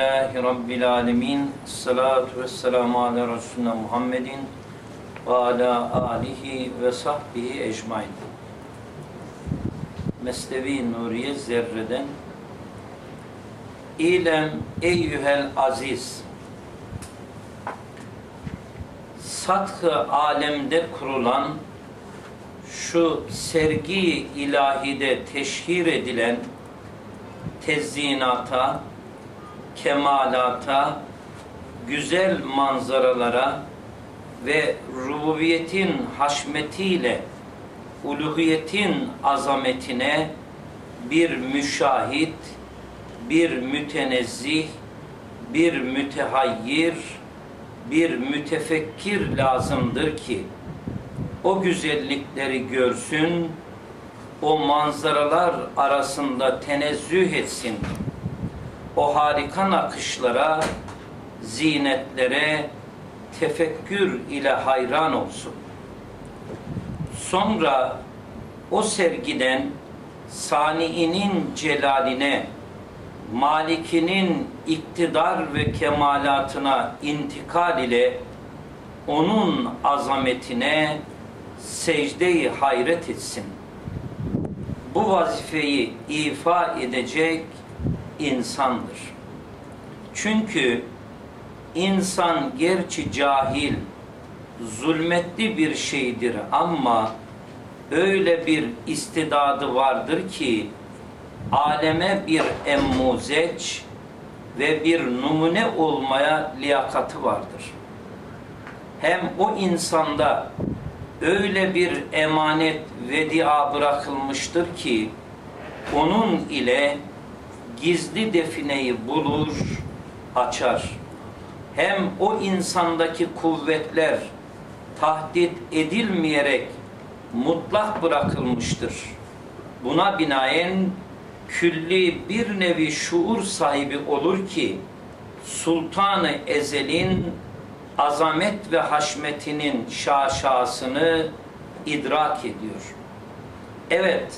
Elhamdülillahi Rabbil alemin. Salatu ve selamu ala Resulüne Muhammedin ve ala alihi ve sahbihi ecmain. Mesnevi Nuriye Zerre'den İlem eyyühel aziz Satkı alemde kurulan şu sergi ilahide teşhir edilen tezyinata, kemalata, güzel manzaralara ve rububiyetin haşmetiyle uluhiyetin azametine bir müşahit, bir mütenezzih, bir mütehayyir, bir mütefekkir lazımdır ki o güzellikleri görsün, o manzaralar arasında tenezzüh etsin. O harika nakışlara, zinetlere tefekkür ile hayran olsun. Sonra o sergiden saniinin celaline, malikinin iktidar ve kemalatına intikal ile onun azametine secde-i hayret etsin. Bu vazifeyi ifa edecek insandır. Çünkü insan gerçi cahil, zulmetli bir şeydir ama öyle bir istidadı vardır ki aleme bir emmuzeç ve bir numune olmaya liyakatı vardır. Hem o insanda öyle bir emanet vedia bırakılmıştır ki onun ile gizli defineyi bulur, açar. Hem o insandaki kuvvetler tahdit edilmeyerek mutlak bırakılmıştır. Buna binaen külli bir nevi şuur sahibi olur ki Sultanı Ezel'in azamet ve haşmetinin şaşasını idrak ediyor. Evet,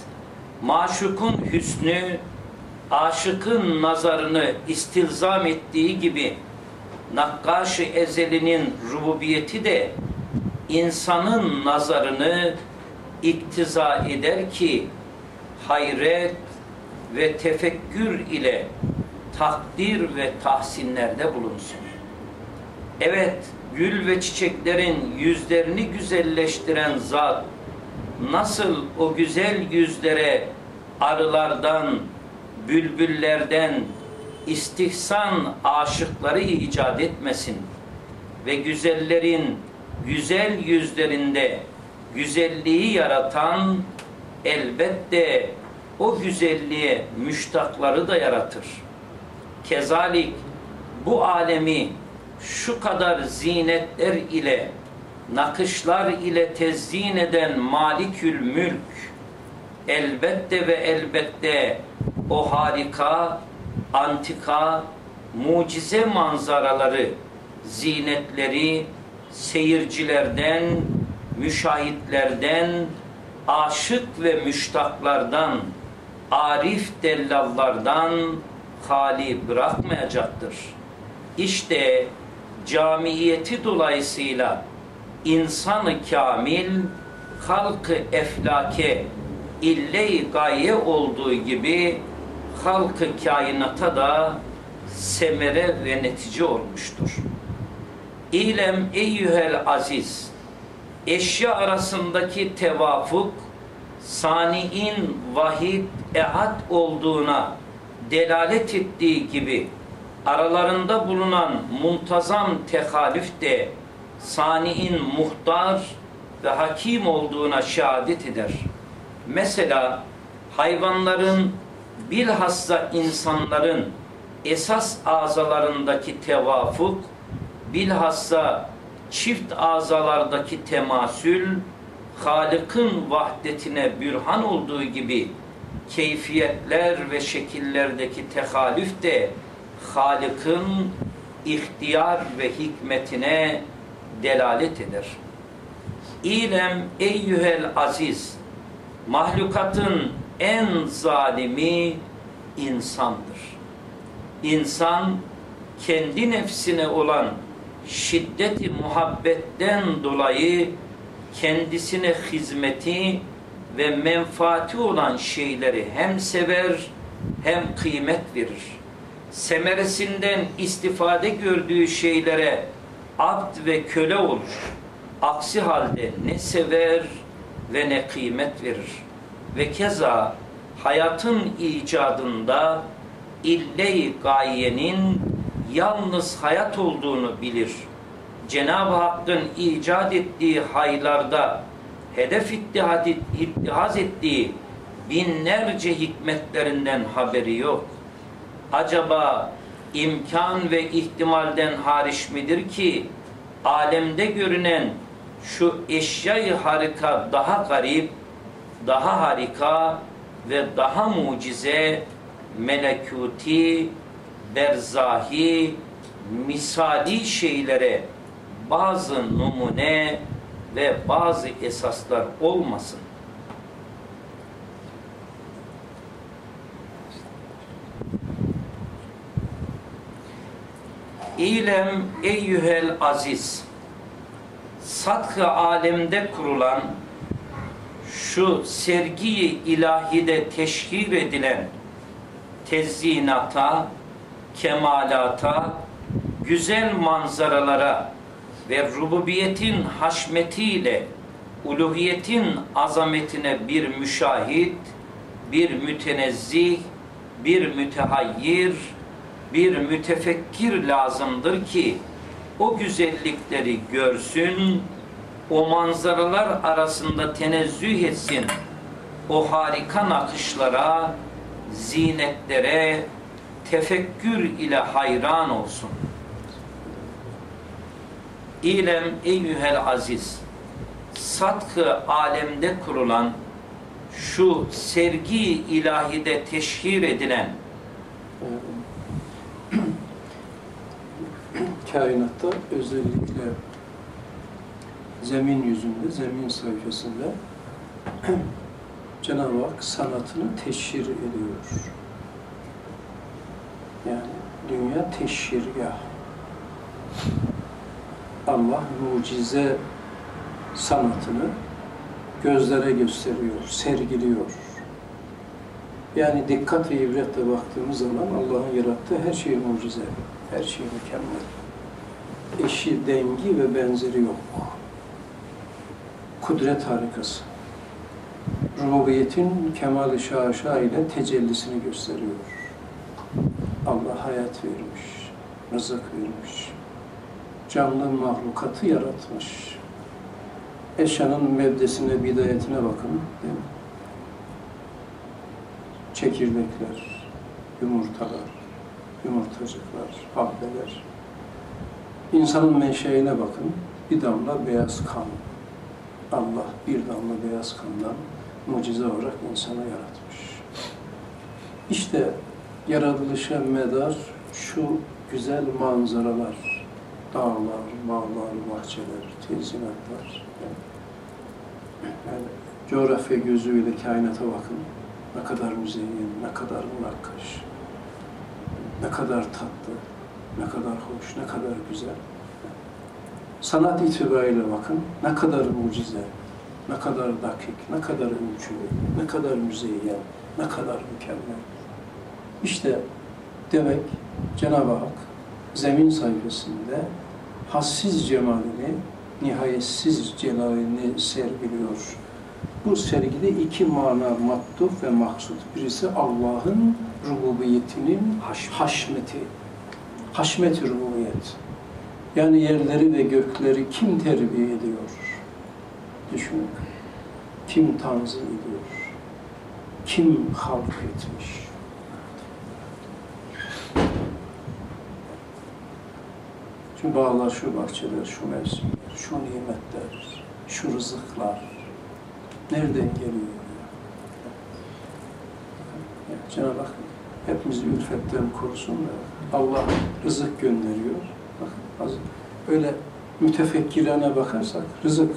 maşukun hüsnü, aşıkın nazarını istilzam ettiği gibi Nakkaş-ı Ezeli'nin rububiyeti de insanın nazarını iktiza eder ki hayret ve tefekkür ile takdir ve tahsinlerde bulunsun. Evet, gül ve çiçeklerin yüzlerini güzelleştiren zat nasıl o güzel yüzlere arılardan, bülbüllerden istihsan aşıkları icat etmesin ve güzellerin güzel yüzlerinde güzelliği yaratan elbette o güzelliğe müştakları da yaratır. Kezalik bu alemi şu kadar zinetler ile nakışlar ile tezyin eden malikül mülk elbette ve elbette o harika antika mucize manzaraları zinetleri seyircilerden müşahitlerden aşık ve müştaklardan arif dellallardan hali bırakmayacaktır. İşte camiyeti dolayısıyla insanı kamil halkı eflake ille-i gaye olduğu gibi halkı kainata da semere ve netice olmuştur. İlem eyyühel aziz eşya arasındaki tevafuk sani'in vahid ehad olduğuna delalet ettiği gibi aralarında bulunan muntazam tehalif de sani'in muhtar ve hakim olduğuna şehadet eder. Mesela hayvanların bilhassa insanların esas azalarındaki tevafuk bilhassa çift azalardaki temasül Halık'ın vahdetine bürhan olduğu gibi keyfiyetler ve şekillerdeki tehalüf de Halık'ın ihtiyar ve hikmetine delalet eder. İlem eyyühel aziz mahlukatın en zalimi insandır. İnsan kendi nefsine olan şiddeti muhabbetten dolayı kendisine hizmeti ve menfaati olan şeyleri hem sever hem kıymet verir. Semeresinden istifade gördüğü şeylere abd ve köle olur. Aksi halde ne sever ve ne kıymet verir. Ve keza hayatın icadında ille-i gayenin yalnız hayat olduğunu bilir. Cenab-ı Hakk'ın icat ettiği haylarda hedef ittihad, ittihaz ettiği binlerce hikmetlerinden haberi yok. Acaba imkan ve ihtimalden hariç midir ki alemde görünen şu eşyayı harika daha garip, daha harika ve daha mucize melekuti, berzahi, misali şeylere bazı numune ve bazı esaslar olmasın. İlem eyyühel aziz satkı alemde kurulan şu sergiyi ilahide teşhir edilen tezyinata, kemalata, güzel manzaralara ve rububiyetin haşmetiyle uluhiyetin azametine bir müşahit, bir mütenezzih, bir mütehayyir, bir mütefekkir lazımdır ki o güzellikleri görsün, o manzaralar arasında tenezzüh etsin, o harika nakışlara, zinetlere, tefekkür ile hayran olsun. İlem eyyühel aziz, satkı alemde kurulan, şu sergi ilahide teşhir edilen, kainatta özellikle zemin yüzünde, zemin sayfasında Cenab-ı Hak sanatını teşhir ediyor. Yani dünya teşhirgah. Allah mucize sanatını gözlere gösteriyor, sergiliyor. Yani dikkat ve ibretle baktığımız zaman Allah'ın yarattığı her şey mucize, her şey mükemmel. Eşi, dengi ve benzeri yok. Kudret harikası. Rububiyetin kemal-i şaşa ile tecellisini gösteriyor. Allah hayat vermiş, rızık vermiş, canlı mahlukatı yaratmış. Eşyanın mebdesine, bidayetine bakın. Değil mi? Çekirdekler, yumurtalar, yumurtacıklar, habbeler. İnsanın menşeine bakın. Bir damla beyaz kan. Allah bir damla beyaz kandan mucize olarak insanı yaratmış. İşte yaratılışa medar şu güzel manzaralar, dağlar, bağlar, bahçeler, tezinatlar. Yani coğrafya gözüyle kainata bakın. Ne kadar müzeyyen, ne kadar münakkaş, ne kadar tatlı, ne kadar hoş, ne kadar güzel. Sanat itibariyle bakın, ne kadar mucize, ne kadar dakik, ne kadar ölçülü, ne kadar müzeyyen, ne kadar mükemmel. İşte demek Cenab-ı Hak zemin sayfasında hassiz cemalini, nihayetsiz celalini sergiliyor. Bu sergide iki mana maktuf ve maksud. Birisi Allah'ın rububiyetinin haşmeti. Haşmet rububiyet. Yani yerleri ve gökleri kim terbiye ediyor? Düşünün. Kim tanzim ediyor? Kim halk etmiş? Şu bağlar, şu bahçeler, şu mevsimler, şu nimetler, şu rızıklar nereden geliyor? Cenab-ı Hak hepimizi ülfetten korusun da Allah rızık gönderiyor. Bak, az, öyle mütefekkirane bakarsak rızık.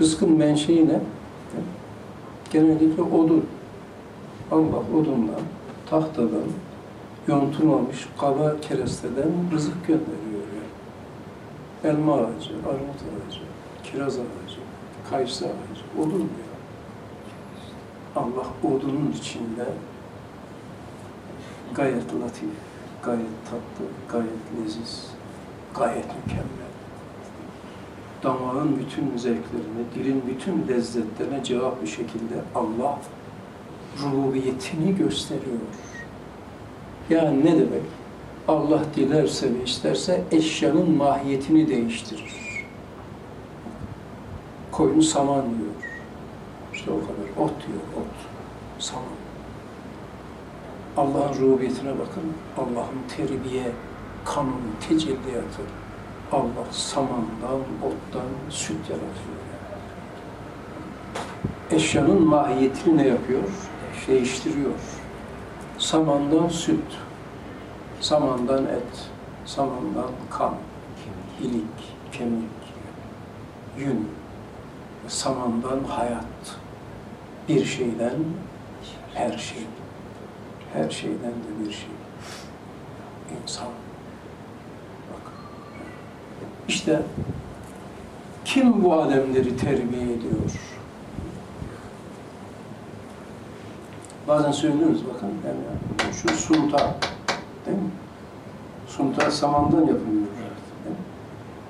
Rızkın menşei ne? Genellikle odun. Allah odundan, tahtadan, yontulmamış kaba keresteden rızık gönderiyor yani. Elma ağacı, armut ağacı, kiraz ağacı, kayısı ağacı. Odun ya. Allah odunun içinde gayet latif, gayet tatlı, gayet leziz, gayet mükemmel. Damağın bütün zevklerine, dilin bütün lezzetlerine cevap bir şekilde Allah rububiyetini gösteriyor. Yani ne demek? Allah dilerse ve isterse eşyanın mahiyetini değiştirir. Koyunu saman yiyor. İşte o kadar. Ot diyor, ot. Saman. Allah'ın rububiyetine bakın. Allah'ın terbiye, kanun, tecelliyatı. Allah samandan, ottan süt yaratıyor. Eşyanın mahiyetini ne yapıyor? Değiştiriyor. Samandan süt, samandan et, samandan kan, ilik, kemik, yün, samandan hayat. Bir şeyden her şey. Her şeyden de bir şey. İnsan. Bak. İşte kim bu alemleri terbiye ediyor? Bazen söylüyoruz bakın yani şu sunta değil mi? Sunta samandan yapılıyor.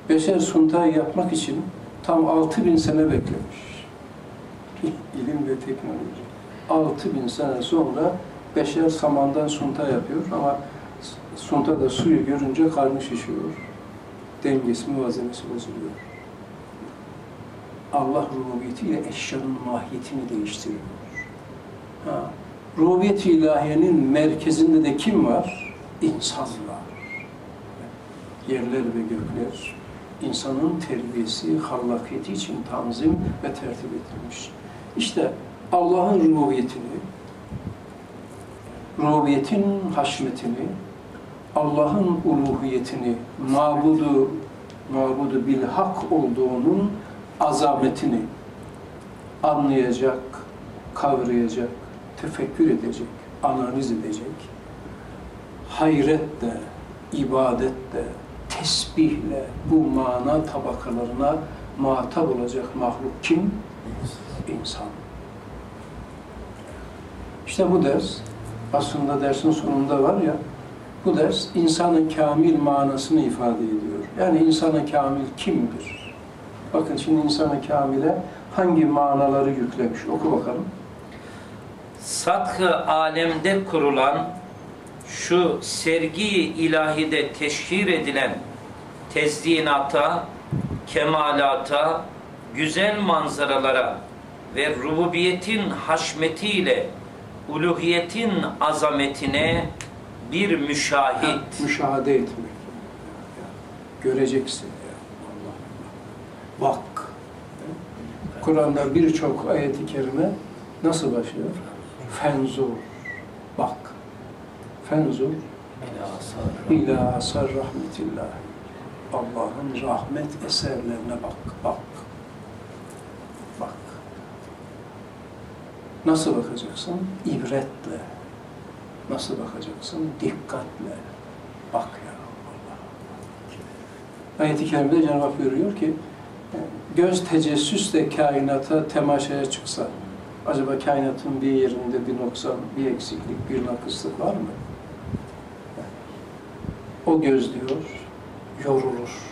Beşer suntayı yapmak için tam 6000 sene beklemiş. İlim ve teknoloji. 6000 sene sonra beşer samandan sunta yapıyor ama sunta da suyu görünce karnı şişiyor. Dengesi, muvazenesi bozuluyor. Allah rububiyetiyle eşyanın mahiyetini değiştiriyor. Ha. Rububiyet-i ilahiyenin merkezinde de kim var? İnsan var. Yerler ve gökler insanın terbiyesi, hallakiyeti için tanzim ve tertip edilmiş. İşte Allah'ın rububiyetini, rububiyetin haşmetini, Allah'ın uluhiyetini, mabudu, mabudu bil hak olduğunun azametini anlayacak, kavrayacak, tefekkür edecek, analiz edecek, hayretle, ibadetle, tesbihle bu mana tabakalarına muhatap olacak mahluk kim? İnsan. İşte bu ders, aslında dersin sonunda var ya, bu ders insanın kamil manasını ifade ediyor. Yani insanın kamil kimdir? Bakın şimdi insanın kamile hangi manaları yüklemiş? Oku bakalım. Sathı alemde kurulan şu sergi ilahide teşhir edilen tezyinata, kemalata, güzel manzaralara ve rububiyetin haşmetiyle uluhiyetin azametine bir müşahit. Müşahede etmek. Göreceksin. Allah. Bak. Kur'an'da birçok ayeti kerime nasıl başlıyor? Fenzur. Bak. Fenzur. İlâ asar rahmetillah. Allah'ın rahmet eserlerine. Bak. Bak. Nasıl bakacaksın? İbretle. Nasıl bakacaksın? Dikkatle. Bak ya Allah. Ayet-i Kerime'de Cenab-ı Hak buyuruyor ki göz tecessüsle kainata temaşaya çıksa acaba kainatın bir yerinde bir noksan, bir eksiklik, bir nakıslık var mı? O göz diyor, yorulur.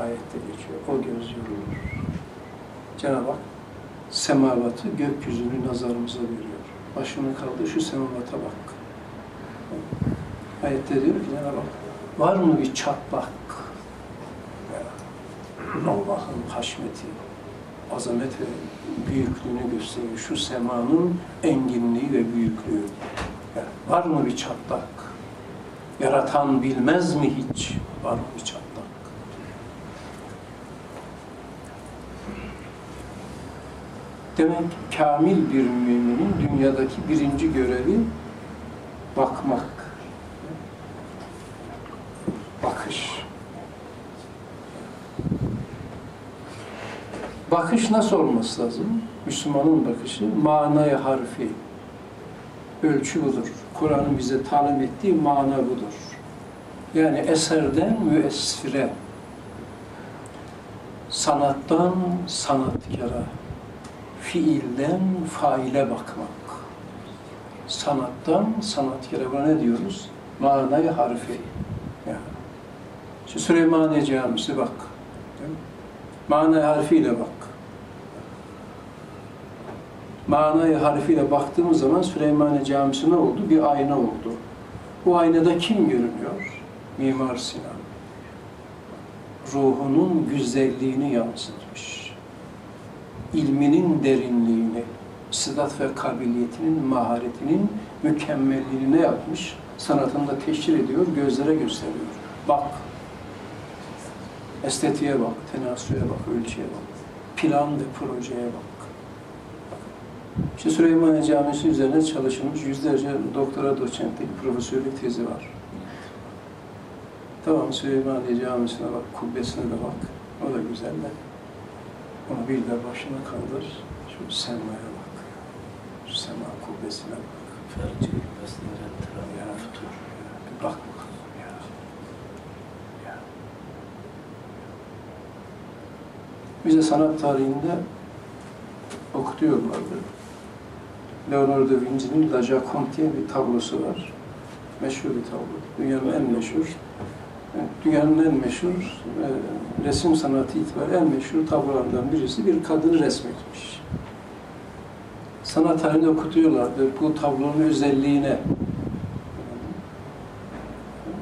Ayette geçiyor. O göz yorulur. Cenab-ı Hak semavatı, gökyüzünü nazarımıza veriyor. Başını kaldı şu semavata bak. Ayette diyor ki Cenab-ı var mı bir çatlak? Allah'ın haşmeti, azamet ve büyüklüğünü gösteriyor. Şu semanın enginliği ve büyüklüğü. Yani var mı bir çatlak? Yaratan bilmez mi hiç? Var mı bir çatlak? Demek kamil bir müminin dünyadaki birinci görevi bakmak. Bakış. Bakış nasıl olması lazım? Müslümanın bakışı manaya harfi. Ölçü budur. Kur'an'ın bize talim ettiği mana budur. Yani eserden müessire, sanattan sanatkara, fiilden faile bakmak. Sanattan sanatkara. Buna ne diyoruz? Manayı harfi. Yani. Şu Süleymaniye Camisi bak. Manayı harfiyle bak. Manayı harfiyle baktığımız zaman Süleymaniye Camisi ne oldu? Bir ayna oldu. Bu aynada kim görünüyor? Mimar Sinan. Ruhunun güzelliğini yansıtmış. İlminin derinliğini, sıdat ve kabiliyetinin, maharetinin mükemmelliğini ne yapmış? Sanatında teşhir ediyor, gözlere gösteriyor. Bak, estetiğe bak, tenasüye bak, ölçüye bak, plan ve projeye bak. İşte Süleymaniye Camisi üzerine çalışılmış yüzlerce doktora doçentlik, profesörlük tezi var. Tamam Süleymaniye Camisi'ne bak, kubbesine de bak. O da güzel de. Onu bir de başına kaldır. Şu semaya bak. Şu sema kubbesine bak. Ferci besnere Ya, tutur. bir bak bakalım ya. ya. Bize sanat tarihinde okutuyorlardı. Leonardo da Vinci'nin La Joconde diye bir tablosu var. Meşhur bir tablo. Dünyanın en meşhur, dünyanın en meşhur e, resim sanatı itibariyle en meşhur tablolardan birisi bir kadını resmetmiş. Sanat tarihinde okutuyorlardı bu tablonun özelliğine.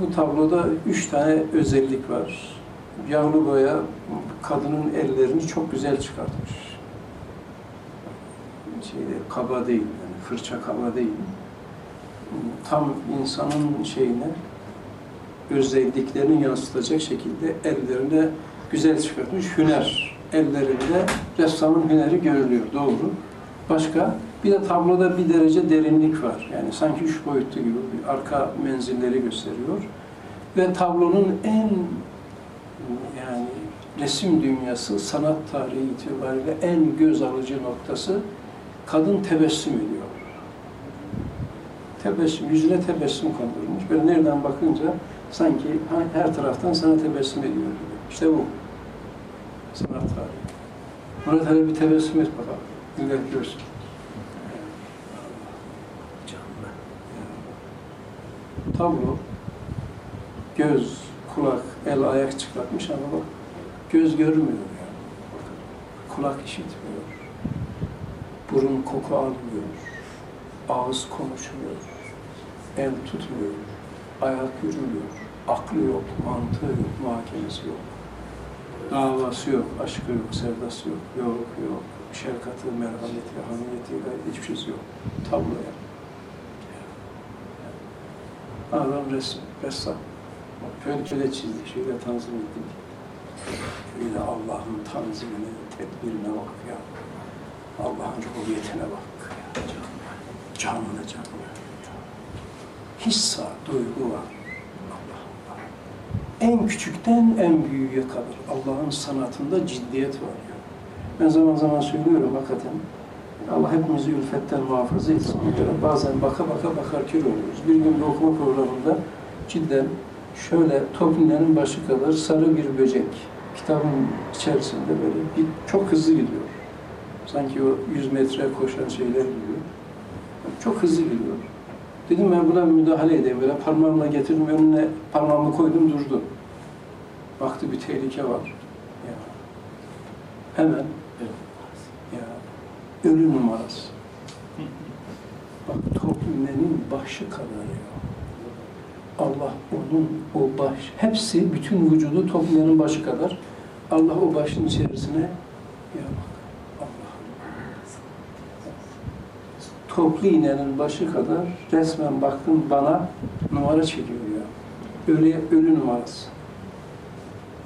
Bu tabloda üç tane özellik var. Yağlı boya kadının ellerini çok güzel çıkartmış. Şeyde, kaba değil, yani fırça kaba değil. Tam insanın şeyine, özelliklerini yansıtacak şekilde ellerine güzel çıkartmış. Hüner, ellerinde ressamın hüneri görülüyor, doğru. Başka, bir de tabloda bir derece derinlik var. Yani sanki üç boyutlu gibi bir arka menzilleri gösteriyor. Ve tablonun en yani resim dünyası, sanat tarihi itibariyle en göz alıcı noktası kadın tebessüm ediyor. Tebessüm, yüzüne tebessüm kondurmuş. Böyle nereden bakınca sanki her taraftan sana tebessüm ediyor gibi. İşte bu. Sanat tarihi. Murat Ali bir tebessüm et bakalım. Millet görsün. Tablo, göz, kulak, el, ayak çıkartmış ama bak göz görmüyor yani. Kulak işitmiyor. Burun koku almıyor. Ağız konuşmuyor. El tutmuyor. Ayak yürümüyor. Aklı yok, mantığı yok, muhakemesi yok. Davası yok, aşkı yok, sevdası yok, yok yok. Şefkati, merhameti, hamiyeti, hiçbir şeysi yok. Tablo yani. Adam resim, ressam. Şöyle, çizdik, şöyle tanzim ettik. Şöyle Allah'ın tanzimine, tedbirine bak ya. Allah'ın rububiyetine bak ya. Canlı canlı. Hissa, duygu var. En küçükten en büyüğe kadar Allah'ın sanatında ciddiyet var. Ben zaman zaman söylüyorum hakikaten. Allah hepimizi ülfetten muhafaza etsin. Bazen baka baka bakar kör oluyoruz. Bir gün bir okuma programında cidden şöyle toplumun başı kadar sarı bir böcek kitabın içerisinde böyle bir, çok hızlı gidiyor. Sanki o 100 metre koşan şeyler gidiyor. Çok hızlı gidiyor. Dedim ben buna müdahale edeyim. Böyle parmağımla getirdim önüne parmağımı koydum durdu. Baktı bir tehlike var. Ya. Hemen ya ölü numarası. Bak toplumenin başı kadar ya. Allah onun o baş, hepsi bütün vücudu toplumenin başı kadar. Allah o başın içerisine ya bak Allah. Toplu iğnenin başı kadar resmen baktım bana numara çekiyor ya. Öyle ölü numarası.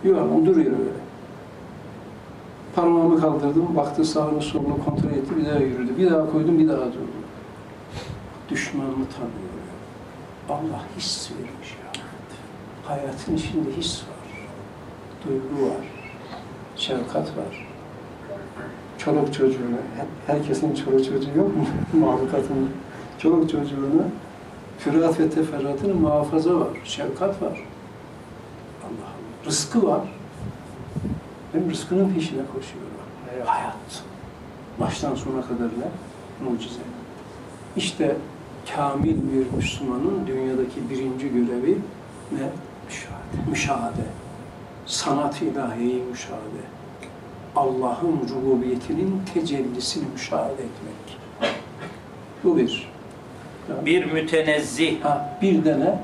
Yuvarlan duruyor öyle. Parmağımı kaldırdım, baktı sağını solunu kontrol etti, bir daha yürüdü. Bir daha koydum, bir daha durdu. Düşmanını tanıyor. Allah his vermiş ya. Hayatın içinde his var. Duygu var. Şefkat var. Çoluk çocuğuna, her- herkesin çoluk çocuğu yok mu? Mahlukatın çoluk çocuğuna Fürat ve teferruatının muhafaza var, şefkat var. Allah Allah. Rızkı var. Hem rızkının peşine koşuyor. Hayat. Baştan sona kadar ne? Mucize. İşte kamil bir Müslümanın dünyadaki birinci görevi ne? Müşahede. Müşahede. Sanat-ı ilahiyeyi müşahede. Allah'ın rububiyetinin tecellisini müşahede etmek. Bu bir. Bir mütenezzih. Ha, bir de ne?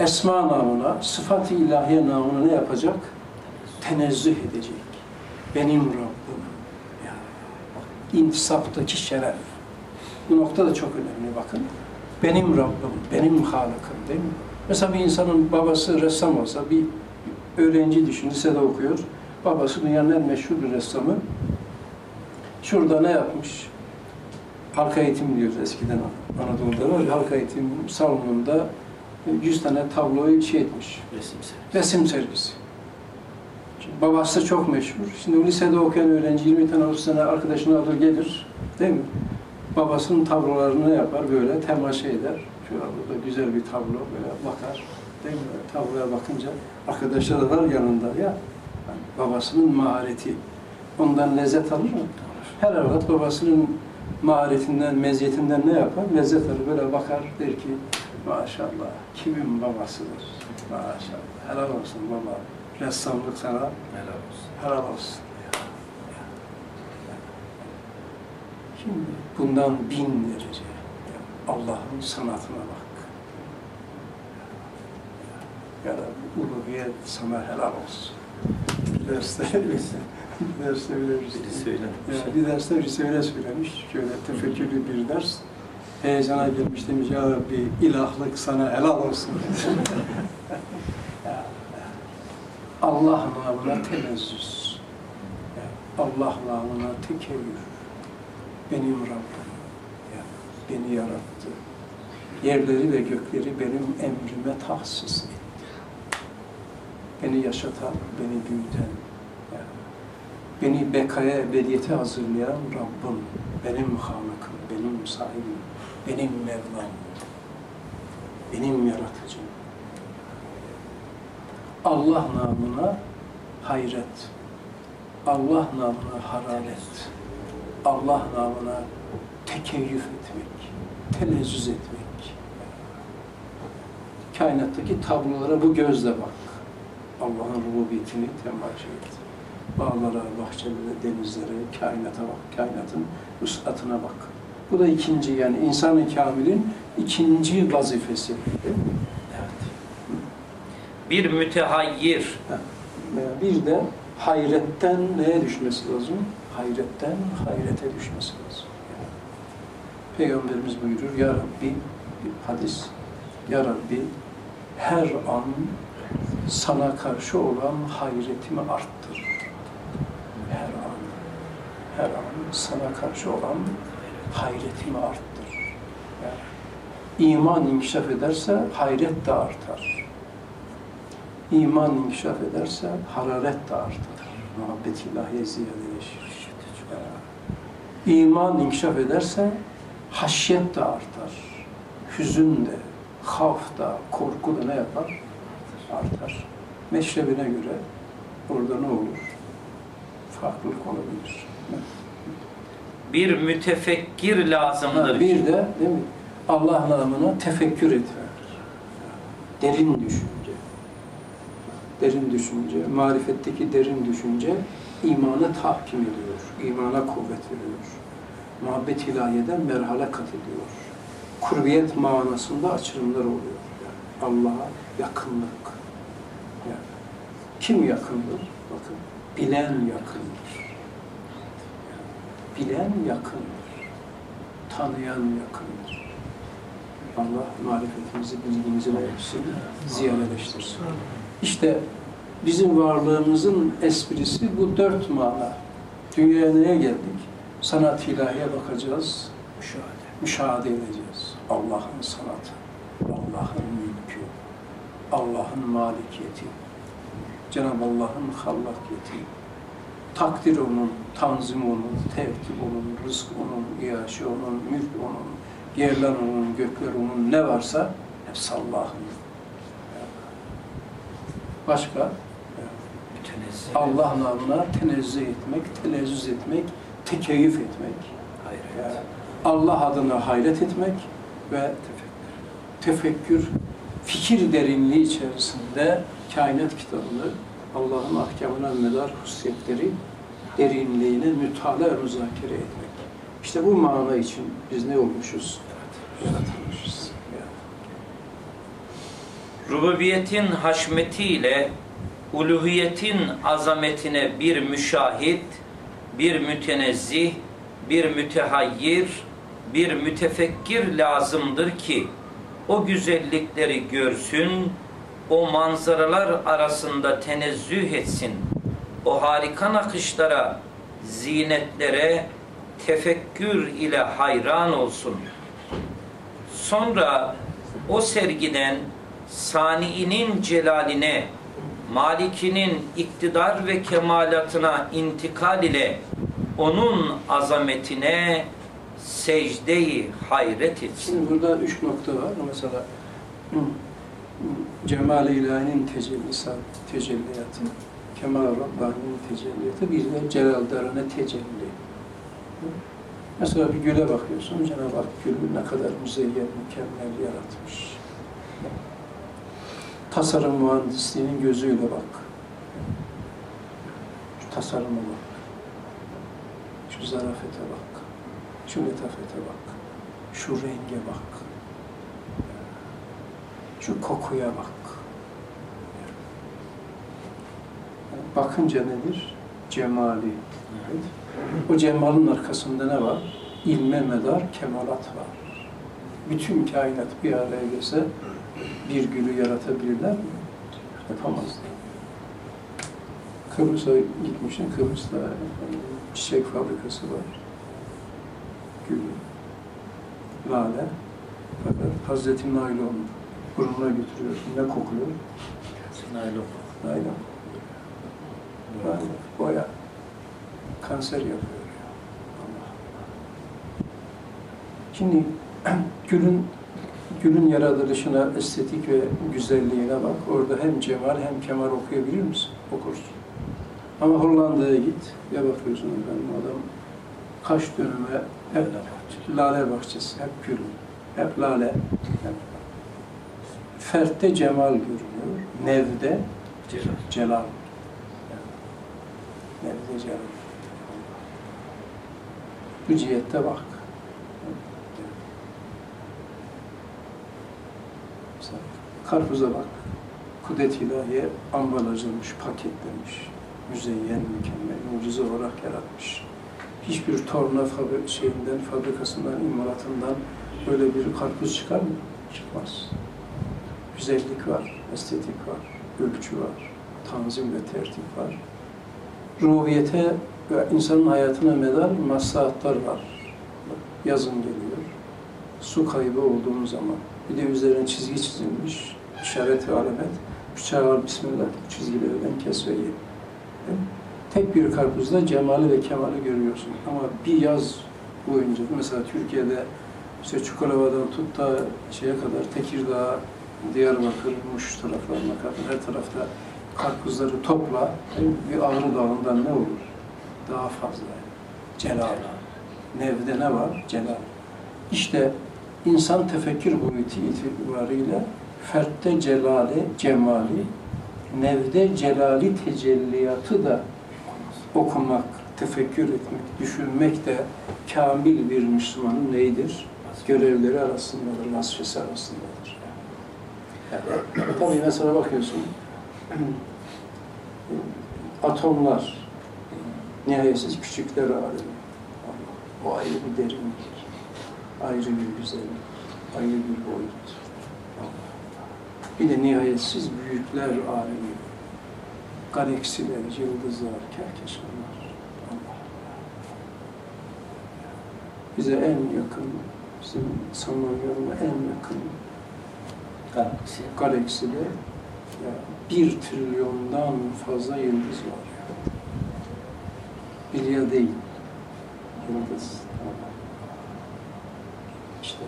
Esma namına, sıfat-ı ilahiye namına ne yapacak? Tenezzüh edecek. Benim Rabbim. Ya. İntisaptaki şeref. Bu nokta da çok önemli bakın. Benim Rabbim, benim Halık'ım değil mi? Mesela bir insanın babası ressam olsa, bir öğrenci düşün, lisede okuyor. Babası dünyanın en meşhur bir ressamı. Şurada ne yapmış? Halka eğitim diyoruz eskiden Anadolu'da var. Halka eğitim salonunda 100 tane tabloyu şey etmiş. Resim sergisi. Resim sergisi. Şimdi babası çok meşhur. Şimdi lisede okuyan öğrenci 20 tane 30 tane arkadaşını alır gelir. Değil mi? Babasının tablolarını yapar? Böyle temaşa eder. Şu burada güzel bir tablo böyle bakar. Değil mi? Tabloya bakınca arkadaşlar da var yanında ya. Babasının mahareti. Ondan lezzet alır mı? Her evlat babasının maharetinden, meziyetinden ne yapar? Lezzet alır. Böyle bakar der ki maşallah kimin babasıdır? Maşallah. Helal olsun baba. Ressamlık sana Helal olsun. helal olsun. Şimdi bundan bin derece Allah'ın sanatına bak. Ya Rabbi uluhiyet sana helal olsun. Bir derste, bir derste bile bir, Biri söylemiş. ya bir derste birisi öyle söylemiş. Şöyle tefekkürlü bir ders. Heyecana gelmiş demiş ya Rabbi ilahlık sana helal olsun. Allah namına tenezzüz. Allah namına tekevvür. Benim Rabbim. Ya, beni yarattı. Yerleri ve gökleri benim emrime tahsis etti. Beni yaşatan, beni büyüten, beni bekaya, ebediyete hazırlayan Rabbim, benim Halık'ım, benim sahibim, benim Mevlam, benim yaratıcım. Allah namına hayret, Allah namına hararet, Allah namına tekeyyüf etmek, telezzüz etmek. Kainattaki tablolara bu gözle bak. Allah'ın rububiyetini temaşa et. Bağlara, bahçelere, denizlere, kainata bak. Kainatın vuslatına bak. Bu da ikinci yani insan-ı kamilin ikinci vazifesi. Değil mi? Evet. Bir mütehayyir. Bir de hayretten neye düşmesi lazım? Hayretten hayrete düşmesi lazım. Peygamberimiz buyurur, Ya Rabbi, bir hadis, Ya Rabbi, her an sana karşı olan hayretimi arttır. Her an, her an sana karşı olan hayretimi arttır. Yani iman inkişaf ederse hayret de artar. İman inkişaf ederse hararet de artar. Muhabbet ilahiye ziyadeleşir. Yani İman inkişaf ederse haşyet de artar. Hüzün de, havf da, korku da ne yapar? Artar. Meşrebine göre orada ne olur? Farklılık olabilir. Bir mütefekkir lazımdır. Ha, bir de değil mi? Allah namına tefekkür etmek. Derin düşünce. Derin düşünce, marifetteki derin düşünce imana tahkim ediyor, imana kuvvet veriyor. Muhabbet ilahiyeden merhale kat ediyor. Kurbiyet manasında açılımlar oluyor. Yani Allah'a yakınlık. Yani kim yakındır? Bakın, bilen yakındır. Bilen yakındır. Tanıyan yakındır. Allah marifetimizi, bilgimizi ve hepsini ziyadeleştirsin. İşte bizim varlığımızın esprisi bu dört mana. Dünyaya neye geldik? Sanat ilahiye bakacağız, Müşahede. müşahede edeceğiz. Allah'ın sanatı, Allah'ın Allah'ın malikiyeti, Cenab-ı Allah'ın hallakiyeti, takdir onun, tanzim onun, tertip onun, rızk onun, iaşi onun, mülk onun, Yerler onun, gökler onun, ne varsa hepsi Allah'ın. Başka? Mütenezzih. Allah namına tenezzüh etmek, telezzüz etmek, tekeyüf etmek. Hayret. Allah adına hayret etmek ve tefekkür, fikir derinliği içerisinde kainat kitabını Allah'ın ahkamına medar hususiyetleri derinliğine mütalaa müzakere etmek. İşte bu mana için biz ne olmuşuz? Yaratılmışız. Rububiyetin haşmetiyle uluhiyetin azametine bir müşahit, bir mütenezzih, bir mütehayyir, bir mütefekkir lazımdır ki o güzellikleri görsün, o manzaralar arasında tenezzüh etsin, o harika nakışlara, zinetlere tefekkür ile hayran olsun. Sonra o sergiden saniinin celaline, malikinin iktidar ve kemalatına intikal ile onun azametine secdeyi hayret etsin. Şimdi burada üç nokta var. Mesela Cemal-i İlahi'nin tecellisi, tecelliyatı, Kemal Rabbani'nin tecelliyatı, bir de Celal Darane tecelli. Mesela bir güle bakıyorsun, Cenab-ı Hak gülü ne kadar müzeyyen, mükemmel yaratmış. Tasarım mühendisliğinin gözüyle bak. Şu tasarıma bak. Şu zarafete bak. Şu letafete bak. Şu renge bak. Şu kokuya bak. Bakınca nedir? Cemali. Evet. O cemalin arkasında ne var? İlme medar kemalat var. Bütün kainat bir araya gelse bir gülü yaratabilirler mi? Yapamazlar. Kıbrıs'a gitmişim. Kıbrıs'ta çiçek fabrikası var. Gül, lale. Fakat Hazreti Nailon burnuna götürüyorsun. Ne kokuyor? Naylon. Nailon. Nailon. Boya. Kanser yapıyor. ya. Allah Allah. Şimdi gülün gülün yaratılışına, estetik ve güzelliğine bak. Orada hem cemal hem kemal okuyabilir misin? Okursun. Ama Hollanda'ya git, ya bakıyorsun benim adam kaç dönüme hep lale bahçesi, hep gül, hep lale. Hep. Fertte cemal görünüyor, nevde Celal. celal. Nevde celal. Bu cihette bak. Mesela Karpuza bak. Kudret ilahiye ambalajlanmış, paketlenmiş. Müzeyyen, mükemmel, mucize olarak yaratmış. Hiçbir torna fabri- şeyinden, fabrikasından, imalatından böyle bir karpuz çıkar mı? Çıkmaz. Güzellik var, estetik var, ölçü var, tanzim ve tertip var. Ruhiyete ve insanın hayatına medar maslahatlar var. Yazın geliyor. Su kaybı olduğumuz zaman bir de üzerine çizgi çizilmiş, işaret ve alamet. Bıçağı al Bismillah, çizgilerden kes ve ye. Tek bir karpuzda cemali ve kemali görüyorsun. Ama bir yaz boyunca, mesela Türkiye'de işte Çukurova'dan tut da şeye kadar Tekirdağ, Diyarbakır, Muş taraflarına kadar her tarafta karpuzları topla, bir Ağrı Dağı'ndan ne olur? Daha fazla. Celal. Nevde ne var? Celal. İşte insan tefekkür boyutu itibariyle fertte celali, cemali, nevde celali tecelliyatı da okumak, tefekkür etmek, düşünmek de kamil bir Müslümanın neyidir? Görevleri arasındadır, vasfesi arasındadır. Yani, tabii mesela bakıyorsun, atomlar, nihayetsiz küçükler alemi. O ayrı bir derinlik, ayrı bir güzellik, ayrı bir boyut. Bir de nihayetsiz büyükler alemi. Galaksiler, yıldızlar, kerkeşanlar. Allah. Bize en yakın, bizim Samanyolu'na en yakın Galaksi. galakside ya bir trilyondan fazla yıldız var. Bilya değil. Yıldız. İşte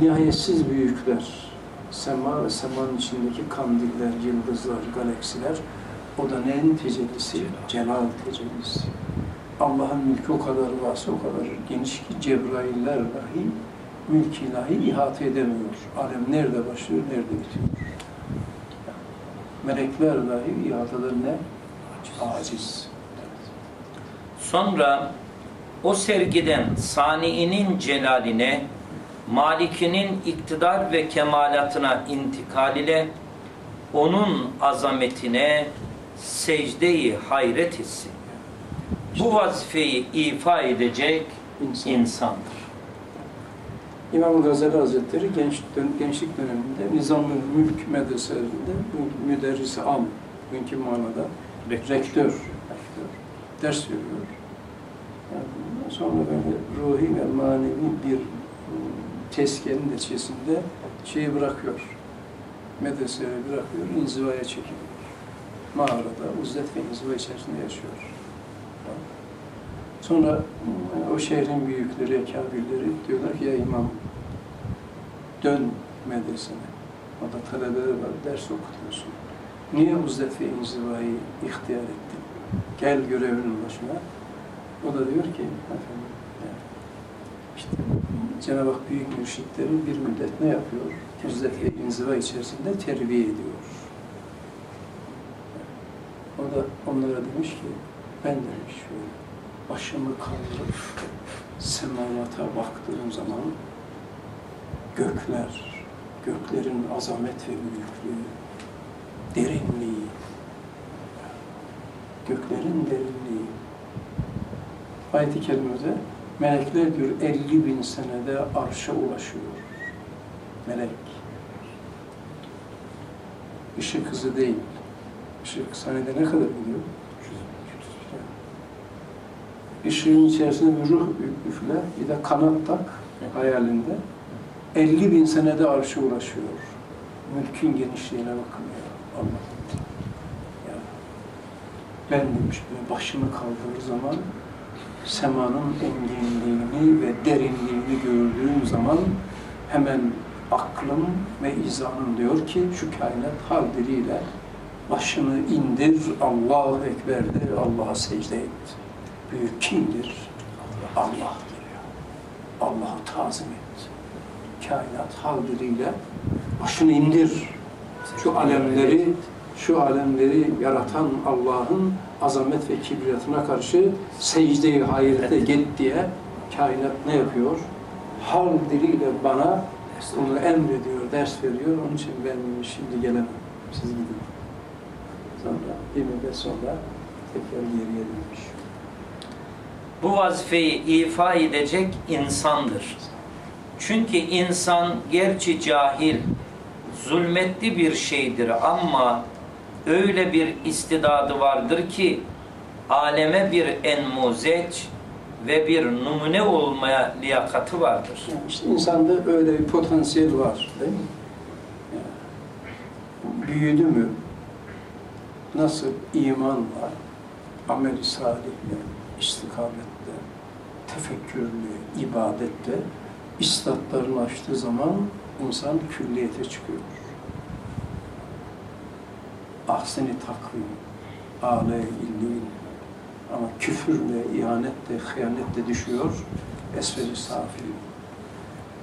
nihayetsiz büyükler, sema ve semanın içindeki kandiller, yıldızlar, galaksiler, o da neyin tecellisi? Celal tecellisi. Allah'ın mülkü o kadar varsa o kadar geniş ki Cebrailler dahi mülk ilahi ihate edemiyor. Alem nerede başlıyor, nerede bitiyor. Melekler dahi ihateden ne? Aciz. Sonra o sergiden saniinin celaline, malikinin iktidar ve kemalatına intikal ile onun azametine secdeyi hayret hissi. Bu vazifeyi ifa edecek İnsan. insandır. İmam Gazali Hazretleri genç, gençlik döneminde Nizam-ı Mülk medreselerinde mü- müderrisi am, bugünkü manada rektör, rektör ders veriyor. Yani sonra böyle ruhi ve manevi bir tezkenin neticesinde şeyi bırakıyor. Medreseyi bırakıyor, inzivaya çekiliyor. Mağarada uzlet ve inziva içerisinde yaşıyor. Sonra o şehrin büyükleri, ekabirleri diyorlar ki ya imam dön medresene. Orada talebeler var, ders okutuyorsun. Niye uzlet ve inzivayı ihtiyar ettin? Gel görevinin başına. O da diyor ki, efendim, işte Cenab-ı Hak büyük mürşitleri bir müddet ne yapıyor? Uzlet ve inziva içerisinde terbiye ediyor. O da onlara demiş ki, ben demiş şöyle, başımı kaldırıp semavata baktığım zaman gökler, göklerin azamet ve büyüklüğü, derinliği, göklerin derinliği. Ayet-i kerimede melekler diyor 50 bin senede arşa ulaşıyor. Melek. Işık hızı değil. Işık saniyede ne kadar gidiyor? Işığın içerisinde bir ruh üfle, bir de kanat tak hayalinde. 50 bin senede arşa ulaşıyor. Mülkün genişliğine bakın ya Allah. Ben demiş böyle başımı kaldırır zaman semanın enginliğini ve derinliğini gördüğüm zaman hemen aklım ve izanım diyor ki şu kainat hal diliyle başını indir, Allahu Ekber de Allah'a secde et. Büyük kimdir? Allah'tır ya. Allah'ı tazim et. Kainat hal diliyle başını indir. Şu alemleri, şu alemleri yaratan Allah'ın azamet ve kibriyatına karşı secde-i hayrete git diye kainat ne yapıyor? Hal diliyle bana onu emrediyor, ders veriyor. Onun için ben şimdi gelemem. Siz gidin. Sonra bir müddet sonra tekrar geriye dönmüş. Bu vazifeyi ifa edecek insandır. Çünkü insan gerçi cahil, zulmetli bir şeydir ama öyle bir istidadı vardır ki aleme bir enmuzeç ve bir numune olmaya liyakati vardır. Yani insanda öyle bir potansiyel var büyüdü mü nasıl iman var, amel-i salihle, istikamette, tefekkürlü, ibadette istatlarını açtığı zaman insan külliyete çıkıyor. Ahseni takvim, âle illin ama küfürle, ihanetle, hıyanetle düşüyor, esveli safilin.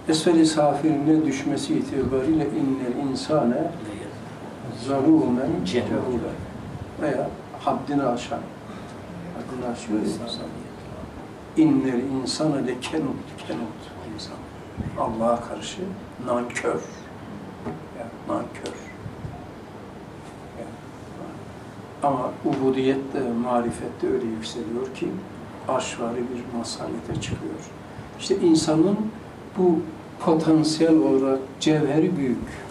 Esveli safirine düşmesi itibariyle innel insane zalumen cehule veya haddini aşan haddini aşıyor insan. İnnel insane le kenut kenut insan. Allah'a karşı nankör. Yani nankör. Yani, ama ubudiyette, marifette öyle yükseliyor ki aşvari bir masalete çıkıyor. İşte insanın bu potansiyel olarak cevheri büyük.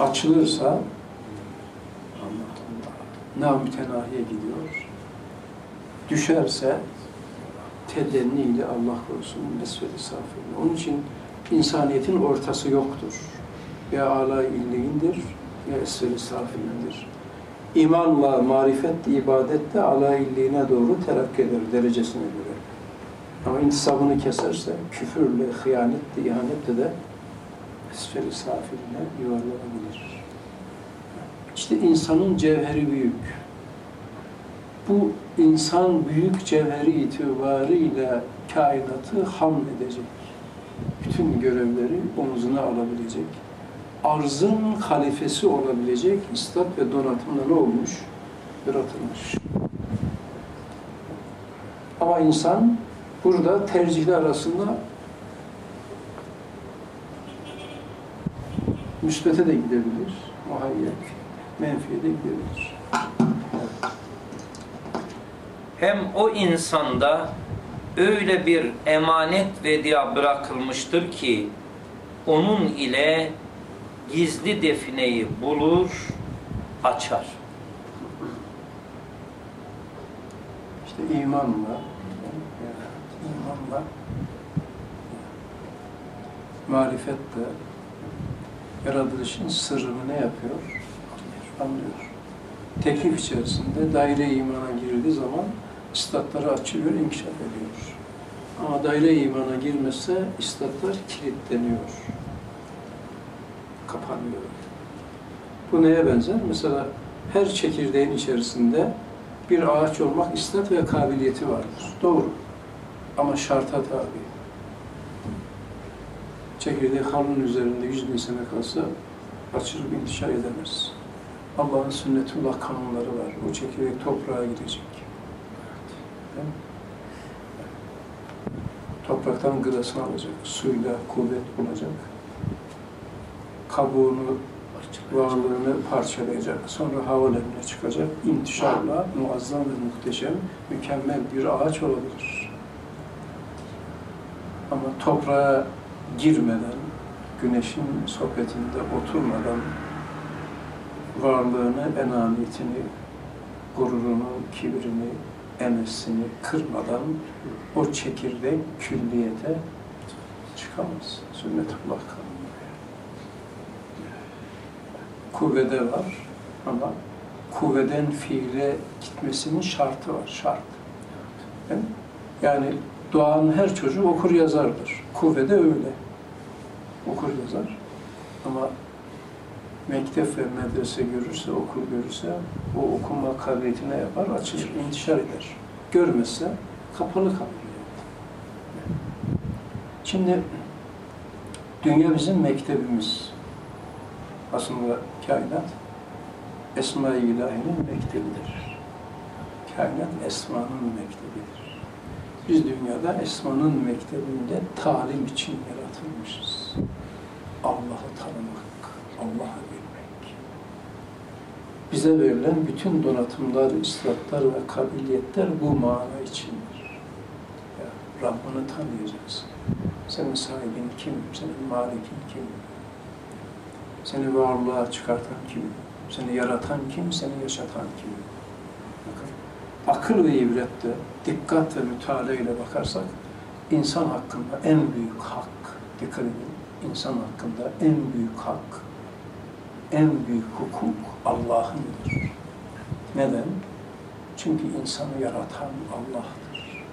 Açılırsa namütenahiye gidiyor. Düşerse tedenniyle Allah korusun mesvedi. Onun için insaniyetin ortası yoktur. Ya ala illiğindir ya esveli safilindir. İmanla, marifetle, ibadette ala illiğine doğru terakki eder derecesine göre. Ama intisabını keserse küfürle, hıyanetle, ihanetle de esferi safiline yuvarlanabilir. İşte insanın cevheri büyük. Bu insan büyük cevheri itibarıyla kainatı hamledecek. Bütün görevleri omzuna alabilecek. Arzın halifesi olabilecek istat ve donatımla ne olmuş? Yaratılmış. Ama insan burada tercihler arasında müsbete de gidebilir, muhayyet, menfiye de gidebilir. Hem o insanda öyle bir emanet vedia bırakılmıştır ki onun ile gizli defineyi bulur, açar. İşte imanla, imanla, marifetle yaratılışın sırrını ne yapıyor? Anlıyor. Teklif içerisinde daire imana girildiği zaman istatları açılıyor, inkişaf ediyor. Ama daire imana girmezse istatlar kilitleniyor. Kapanıyor. Bu neye benzer? Mesela her çekirdeğin içerisinde bir ağaç olmak istat ve kabiliyeti vardır. Doğru. Ama şarta tabi. Çekirdeği halının üzerinde yüz bin sene kalsa açılıp intişar edemez. Allah'ın sünnetullah kanunları var. O çekirdek toprağa gidecek. Topraktan gıdasını alacak. Suyla kuvvet bulacak. Kabuğunu varlığını parçalayacak. Sonra havalarına çıkacak. İntişarla muazzam ve muhteşem, mükemmel bir ağaç olabilir. Ama toprağa girmeden, güneşin sohbetinde oturmadan varlığını, enaniyetini, gururunu, kibrini, enesini kırmadan o çekirdek külliyete çıkamaz. Sünnetullah kanunu. Kuvvede var ama kuvveden fiile gitmesinin şartı var, şart. Yani doğan her çocuk okur yazardır. Kuvvede öyle. Okur yazar. Ama mektep ve medrese görürse, okul görürse o okuma kabiliyetine yapar, açılır, intişar eder. Görmezse kapalı kalır. Şimdi dünya bizim mektebimiz. Aslında kainat Esma-i İlahi'nin mektebidir. Kainat Esma'nın mektebidir. Biz dünyada Esma'nın mektebinde talim için yaratılmışız. Allah'ı tanımak, Allah'ı bilmek. Bize verilen bütün donatımlar, ıslatlar ve kabiliyetler bu mana içindir. Ya, Rabbini tanıyacaksın. Senin sahibin kim? Senin malikin kim? Seni varlığa çıkartan kim? Seni yaratan kim? Seni yaşatan kim? Bakın, akıl ve ibrette dikkat ve mütalaa ile bakarsak insan hakkında en büyük hak, dikkat edin, insan hakkında en büyük hak, en büyük hukuk Allah'ındır. Neden? Çünkü insanı yaratan Allah'tır.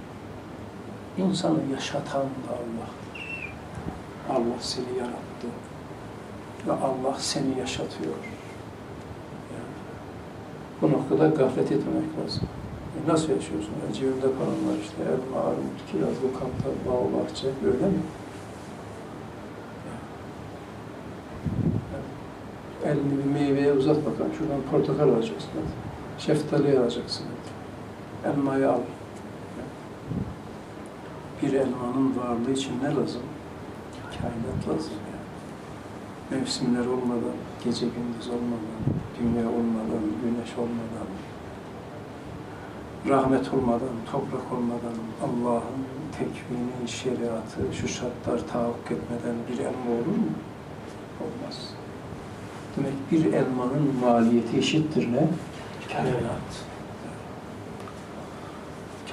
İnsanı yaşatan da Allah'tır. Allah seni yarattı ve Allah seni yaşatıyor. Yani bu noktada gaflet etmemek lazım. E nasıl yaşıyorsun? Yani cebimde param var işte, elma, armut, kiraz, lokanta, bağ, bahçe, öyle mi? Elini bir meyveye uzat bakalım. Şuradan portakal alacaksın. Şeftali alacaksın. Elmayı al. Bir elmanın varlığı için ne lazım? Kainat lazım. Mevsimler olmadan, gece gündüz olmadan, dünya olmadan, güneş olmadan, rahmet olmadan, toprak olmadan, Allah'ın tekvini, şeriatı, şu şartlar tahakkuk etmeden bir elma olur mu? Olmaz. Demek bir elmanın maliyeti eşittir ne? Kainat.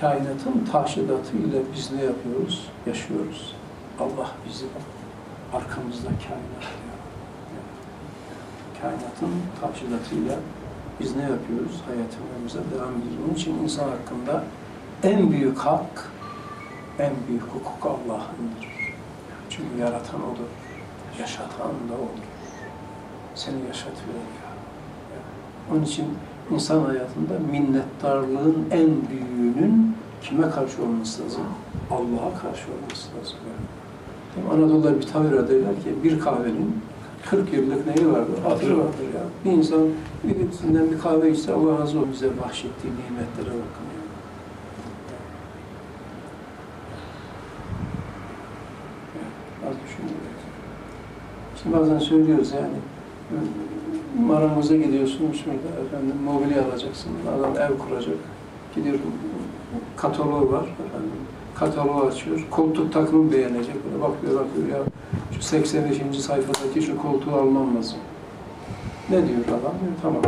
Kainatın taşidatıyla biz ne yapıyoruz? Yaşıyoruz. Allah bizi arkamızda kainat. Kainatın taşidatıyla biz ne yapıyoruz? Hayatımıza devam ediyoruz. Onun için insan hakkında en büyük hak En büyük hukuk Allah'ındır. Çünkü yaratan O'dur. Yaşatan da O'dur. Seni yaşatıyor ya. Onun için insan hayatında minnettarlığın en büyüğünün kime karşı olması lazım? Allah'a karşı olması lazım. Yani. Anadolu'da bir tavır ederler ki bir kahvenin 40 yıllık neyi vardır? Hatırı vardır ya. Bir insan birisinden bir kahve içse Allah razı olsun bize bahşettiği nimetlere bakın. ya. Az düşünüyoruz. Şimdi bazen söylüyoruz yani marangoza gidiyorsun şurada efendim mobilya alacaksın. Adam ev kuracak. Gidiyor kataloğu var efendim. Kataloğu açıyor. Koltuk takımı beğenecek. Bakıyor bakıyor ya şu 85. sayfadaki şu koltuğu almam lazım. Ne diyor adam? Diyor, tamam.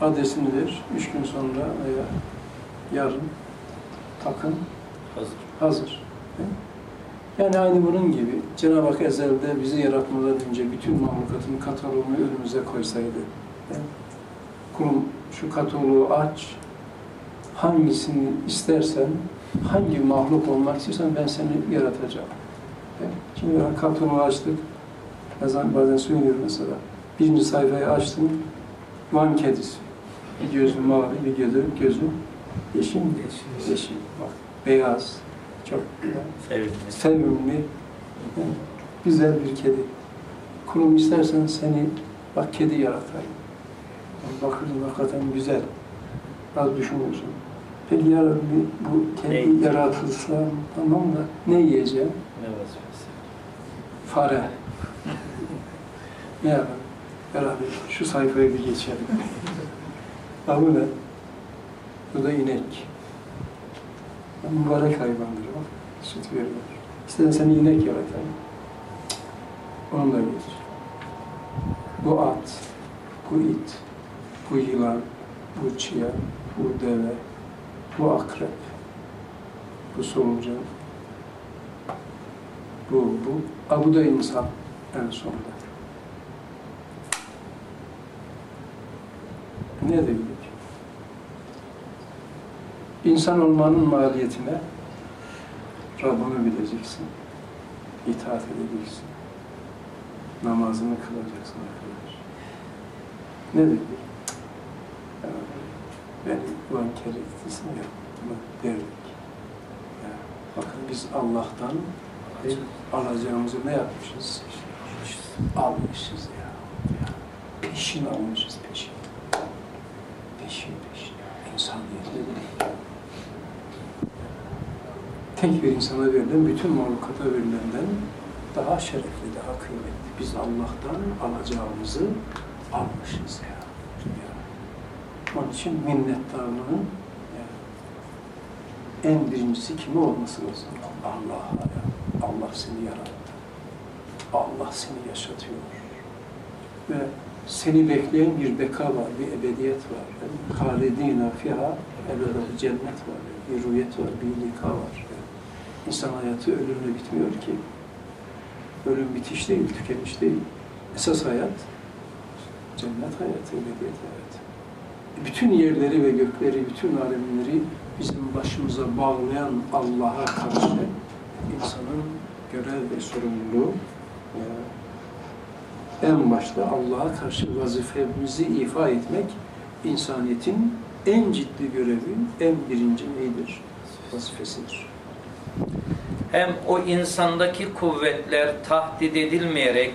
Adresini ver. Üç gün sonra veya yarın takın Hazır. hazır. Yani aynı bunun gibi Cenab-ı Hak ezelde bizi yaratmadan önce bütün mahlukatın kataloğunu önümüze koysaydı. Kulum şu kataloğu aç, hangisini istersen, hangi mahluk olmak istiyorsan ben seni yaratacağım. Şimdi kataloğu açtık, bazen, bazen söylüyorum mesela, birinci sayfayı açtım, Van kedisi. Bir gözü mavi, bir gözü, gözü yeşil, yeşil. Bak, beyaz, çok Sevimli. sevimli, yani güzel bir kedi. Kulum istersen seni bak kedi yaratayım. Yani bakırsın hakikaten güzel. Az düşünüyorsun. Peki ya Rabbi bu kedi Ne? yaratılsa tamam da ne yiyeceğim? Ne vazifesi? Fare. Ya Rabbi şu sayfayı bir geçelim. Ha bu ne? Bu da inek. Mübarek hayvandır bak. Süt veriyor. İstedim seni inek yaratayım. Onu da geç. Bu at, bu it, bu yılan, bu çiyan, bu deve, bu akrep, bu solucan, bu, bu. Ha, bu da insan en sonunda. Ne dedik? İnsan olmanın maliyetine Rabbini bileceksin. itaat edeceksin. Namazını kılacaksın. Ne dedi? Yani beni bu ankere ettisin ya. Bunu derdik. Ya, bakın biz Allah'tan alacağımızı ne yapmışız? Almışız ya. Peşin almışız peşin. Peşin peşin. İnsaniyetle değil. Tek bir insana verilen, bütün mahlukata verilenden daha şerefli, daha kıymetli. Biz Allah'tan alacağımızı almışız ya. Onun için minnettarlığın en birincisi kime olması lazım? Allah'a seni yarattı. Allah seni yaşatıyor. Ve seni bekleyen bir beka var, bir ebediyet var. Yani, fiha ebeden cennet var, bir rüyet var, bir lika var. İnsan hayatı ölümle bitmiyor ki. Ölüm bitiş değil, tükeniş değil. Esas hayat cennet hayatı, ebediyet hayatı. Bütün yerleri ve gökleri, bütün alemleri bizim başımıza bağlayan Allah'a karşı insanın görev ve sorumluluğu e, en başta Allah'a karşı vazifemizi ifa etmek insaniyetin en ciddi görevi, en birinci neydir? Vazifesidir. Hem o insandaki kuvvetler tahdit edilmeyerek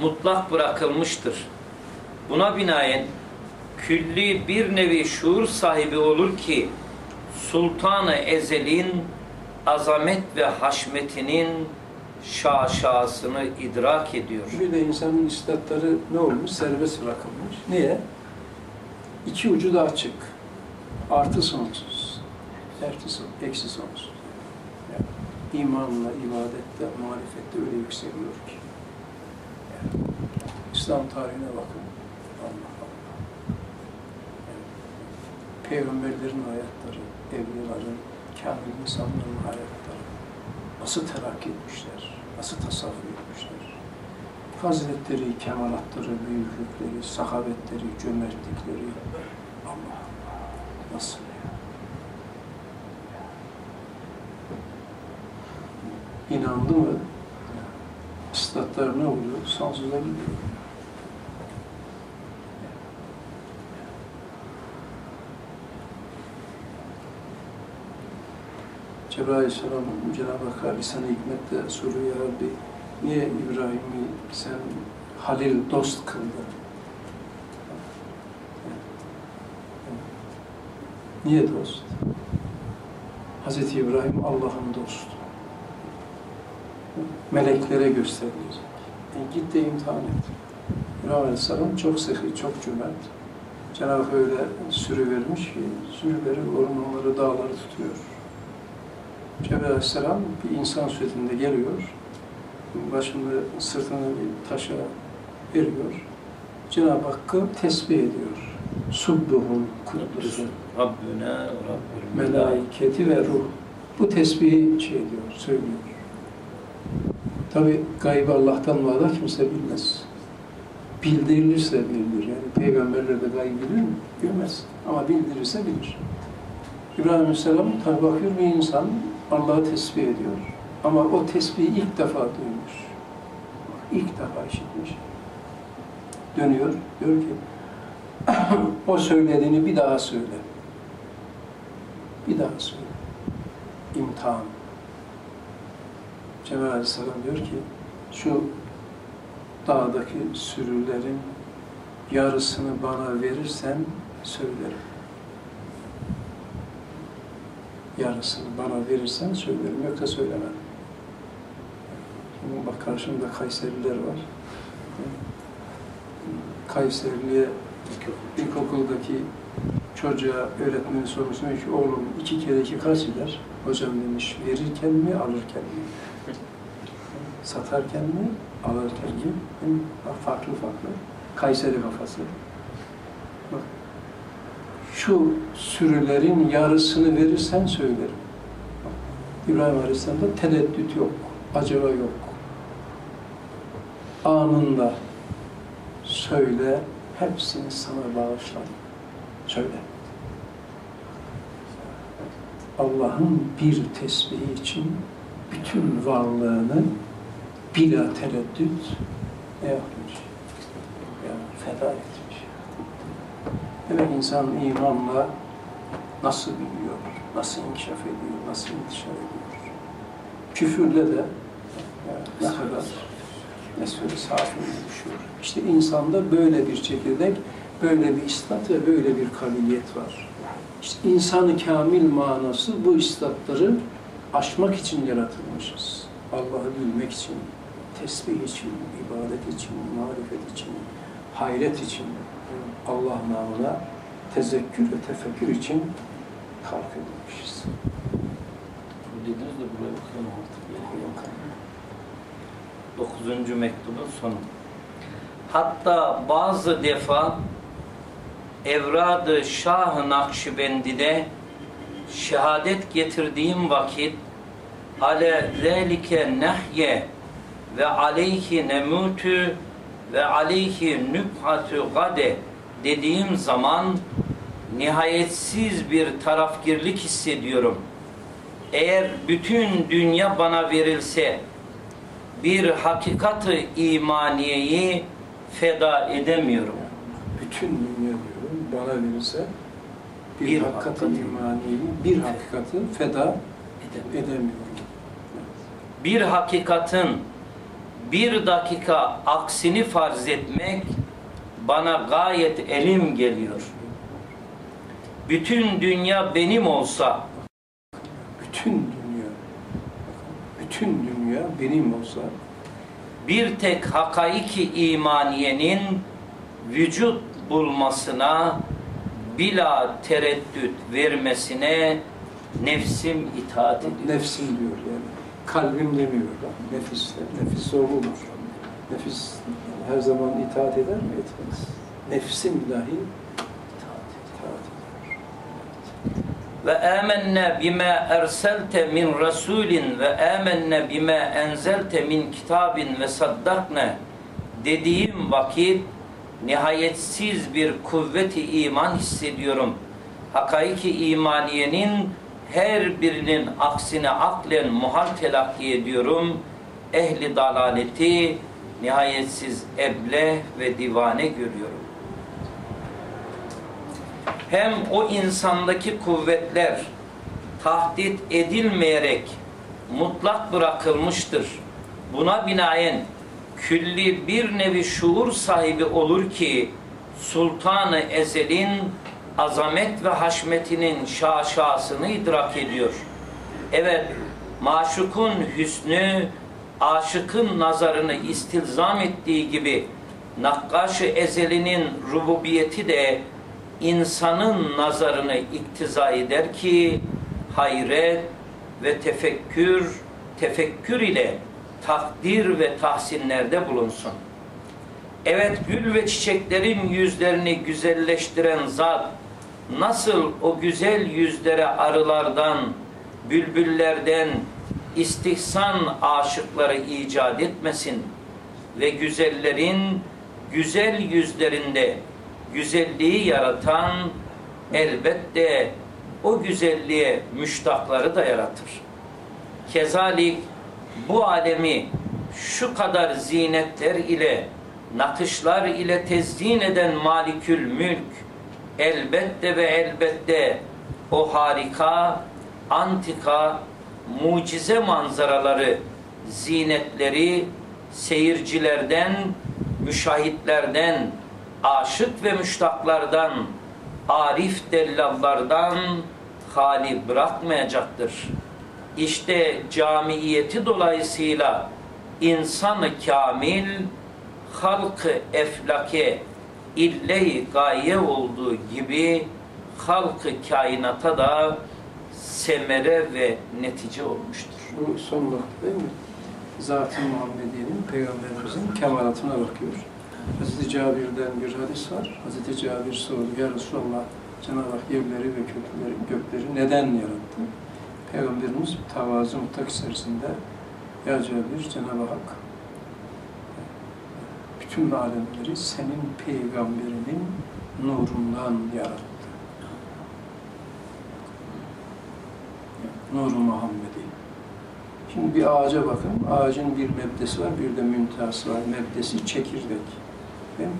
mutlak bırakılmıştır. Buna binaen külli bir nevi şuur sahibi olur ki Sultanı Ezel'in azamet ve haşmetinin şaşasını idrak ediyor. Bir de insanın istatları ne olmuş? Serbest bırakılmış. Niye? İki ucu da açık. Artı sonsuz. Artı son, eksi sonsuz. Yani imanla, ibadette, marifette öyle yükseliyor ki. Yani İslam tarihine bakın. Allah Allah. Yani peygamberlerin hayatları, evliyaların, kamil insanların hayatları nasıl terakki etmişler, nasıl tasavvur etmişler. Faziletleri, kemalatları, büyüklükleri, sahabetleri, cömertlikleri, Allah Allah, nasıl ya? inandı mı ıstatlar ne oluyor? Sonsuza gidiyor. Cebrail Aleyhisselam Cenab-ı Hak abi sana hikmetle soruyor ya Rabbi niye İbrahim'i sen Halil dost kıldın? Niye dost? Hazreti İbrahim Allah'ın dostu. Meleklere gösterilecek. E git de imtihan et. İbrahim Aleyhisselam çok sehi, çok cömert. Cenab-ı Hak öyle sürü vermiş ki, sürüleri ormanları, dağları tutuyor. Cebrail Aleyhisselam bir insan suretinde geliyor. Başında sırtını bir taşa veriyor. Cenab-ı Hakk'ı tesbih ediyor. Subbuhun kuddusun. Rabbüne Rabbül Melaiketi ve ruh. Bu tesbihi şey diyor, söylüyor. Tabi gaybı Allah'tan vada kimse bilmez. Bildirilirse bilir. Yani peygamberler de gaybı bilir mi? Bilmez. Ama bildirirse bilir. İbrahim Aleyhisselam tabi bakıyor bir insan Allah'ı tesbih ediyor. Ama o tesbihi ilk defa duymuş. İlk defa işitmiş. Dönüyor, diyor ki o söylediğini bir daha söyle. Bir daha söyle. İmtihan. Cebrail Aleyhisselam diyor ki şu dağdaki sürülerin yarısını bana verirsen söylerim. Yarısını bana verirsen söylerim. Yoksa söylemem. Şimdi bak karşımda Kayseriler var. Kayserili'ye ilkokuldaki çocuğa öğretmeni sormuş demiş ki oğlum iki kere iki kaç eder? Hocam demiş verirken mi alırken mi? Satarken mi alırken mi? Farklı farklı. Kayseri kafası. Şu sürülerin yarısını verirsen söylerim. İbrahim Aleyhisselam'da tereddüt yok, acaba yok. Anında söyle, hepsini sana bağışladım. Söyle. Allah'ın bir tesbihi için bütün varlığını bila tereddüt ne yapmış? Yani feda etmiş. Demek insan imanla nasıl biliyor, nasıl inkişaf ediyor, nasıl intişar ediyor. Küfürle de ne kadar Mesut-i safi düşüyor. İşte insanda böyle bir çekirdek, böyle bir istat ve böyle bir kabiliyet var. İşte insanı kamil manası bu istatları aşmak için yaratılmışız. Allah'ı bilmek için, tesbih için, ibadet için, marifet için, hayret için, Allah namına tezekkür ve tefekkür için halk edilmişiz. Dediniz de buraya bakalım artık. Dokuzuncu mektubun sonu. Hatta bazı defa Evrad-ı Şah-ı Nakşibendi'de şehadet getirdiğim vakit ale zelike nehye ve aleyhi nemutu ve aleyhi nübhatu gade dediğim zaman nihayetsiz bir tarafgirlik hissediyorum. Eğer bütün dünya bana verilse bir hakikatı imaniyeyi feda edemiyorum. Bütün dünya diyorum bana verirse bir, Bir hakikati hakikati. imaniyeyi, bir hakikati feda edemiyorum. Bir hakikatın bir dakika aksini farz etmek bana gayet elim geliyor. Bütün dünya benim olsa Bütün dünya, bütün dünya benim olsa bir tek hakaiki imaniyenin vücut bulmasına bila tereddüt vermesine nefsim itaat ediyor. nefsim diyor yani. Kalbim demiyor. Nefis, nefis sorulur. Nefis her zaman itaat eder mi? Etmez. Nefsim dahi itaat eder. ve amennâ bima erselte min rasulin ve amennâ bima enzelte min kitabin ve saddakna dediğim vakit nihayetsiz bir kuvveti iman hissediyorum. Hakaiki imaniyenin her birinin aksine aklen muhal telakki ediyorum. Ehli dalaleti nihayetsiz eble ve divane görüyorum. Hem o insandaki kuvvetler tahdit edilmeyerek mutlak bırakılmıştır. Buna binaen külli bir nevi şuur sahibi olur ki Sultanı Ezel'in azamet ve haşmetinin şaşasını idrak ediyor. Evet, maşukun hüsnü, aşıkın nazarını istilzam ettiği gibi Nakkaş-ı Ezeli'nin rububiyeti de insanın nazarını iktiza eder ki hayret ve tefekkür, tefekkür ile takdir ve tahsinlerde bulunsun. Evet gül ve çiçeklerin yüzlerini güzelleştiren zat nasıl o güzel yüzlere arılardan, bülbüllerden istihsan aşıkları icat etmesin ve güzellerin güzel yüzlerinde güzelliği yaratan elbette o güzelliğe müştakları da yaratır. Kezalik bu alemi şu kadar zinetler ile nakışlar ile tezyin eden malikül mülk elbette ve elbette o harika, antika, mucize manzaraları, zinetleri seyircilerden, müşahitlerden, aşık ve müştaklardan, arif dellallardan hali bırakmayacaktır. İşte camiyeti dolayısıyla insanı kamil, halkı eflake ille gaye olduğu gibi halkı kainata da semere ve netice olmuştur. Bu son nokta değil mi? Zat-ı Muhammediye'nin, Peygamberimizin kemalatına bakıyor. Hazreti Cabir'den bir hadis var. Hazreti Cabir sordu, Ya Resulallah, Cenab-ı Hak yerleri ve kökleri, gökleri neden yarattı? Peygamberimiz tavazı mutlak içerisinde, Ya Cabir, Cenab-ı Hak, bütün alemleri senin peygamberinin nurundan yarattı. Nuru Muhammedi. Şimdi bir ağaca bakın. Ağacın bir mebdesi var, bir de müntehası var. Mebdesi çekirdek. Değil mi?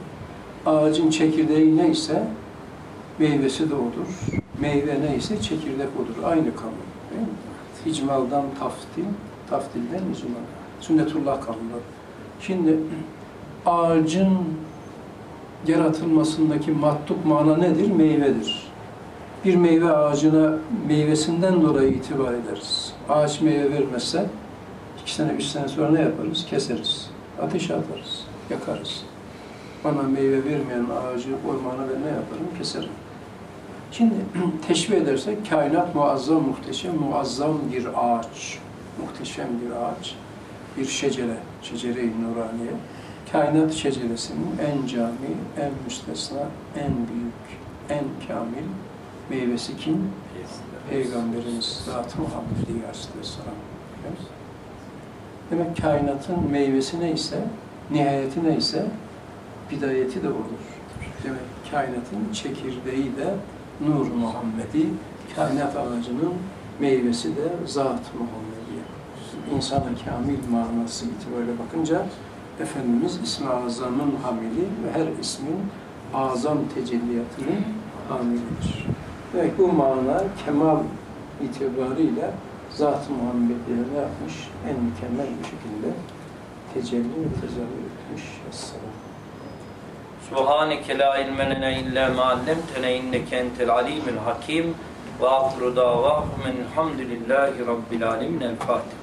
Ağacın çekirdeği neyse meyvesi de odur. Meyve neyse çekirdek odur. Aynı kanun. Değil mi? İcmaldan taftil, taftilden icmal. Sünnetullah kanunu. Şimdi ağacın yaratılmasındaki matluk mana nedir? Meyvedir. Bir meyve ağacına meyvesinden dolayı itibar ederiz. Ağaç meyve vermezse iki sene, üç sene sonra ne yaparız? Keseriz. Ateşe atarız, yakarız. Bana meyve vermeyen ağacı, ormanı ben ne yaparım? Keserim. Şimdi teşbih edersek kainat muazzam, muhteşem, muazzam bir ağaç. Muhteşem bir ağaç. Bir şecere, şecere-i nuraniye. Kainat şeceresinin en cami, en müstesna, en büyük, en kamil meyvesi kim? Peygamberimiz Zat-ı Muhammed Aleyhisselam. Demek kainatın meyvesi neyse, nihayeti neyse, bidayeti de odur. Demek kainatın çekirdeği de Nur Muhammedi, kainat ağacının meyvesi de Zat-ı Muhammedi. İnsana kamil manası itibariyle bakınca Efendimiz İsmi Azam'ın hamili ve her ismin azam tecelliyatının hamilidir. Demek bu mana kemal itibariyle Zat-ı Muhammed'e yapmış? En mükemmel bir şekilde tecelli ve tezahür etmiş. Esselam. Subhaneke la ilme illa ma allamtena inneke entel alimul hakim ve ahru davahum elhamdülillahi rabbil alemin. El Fatiha.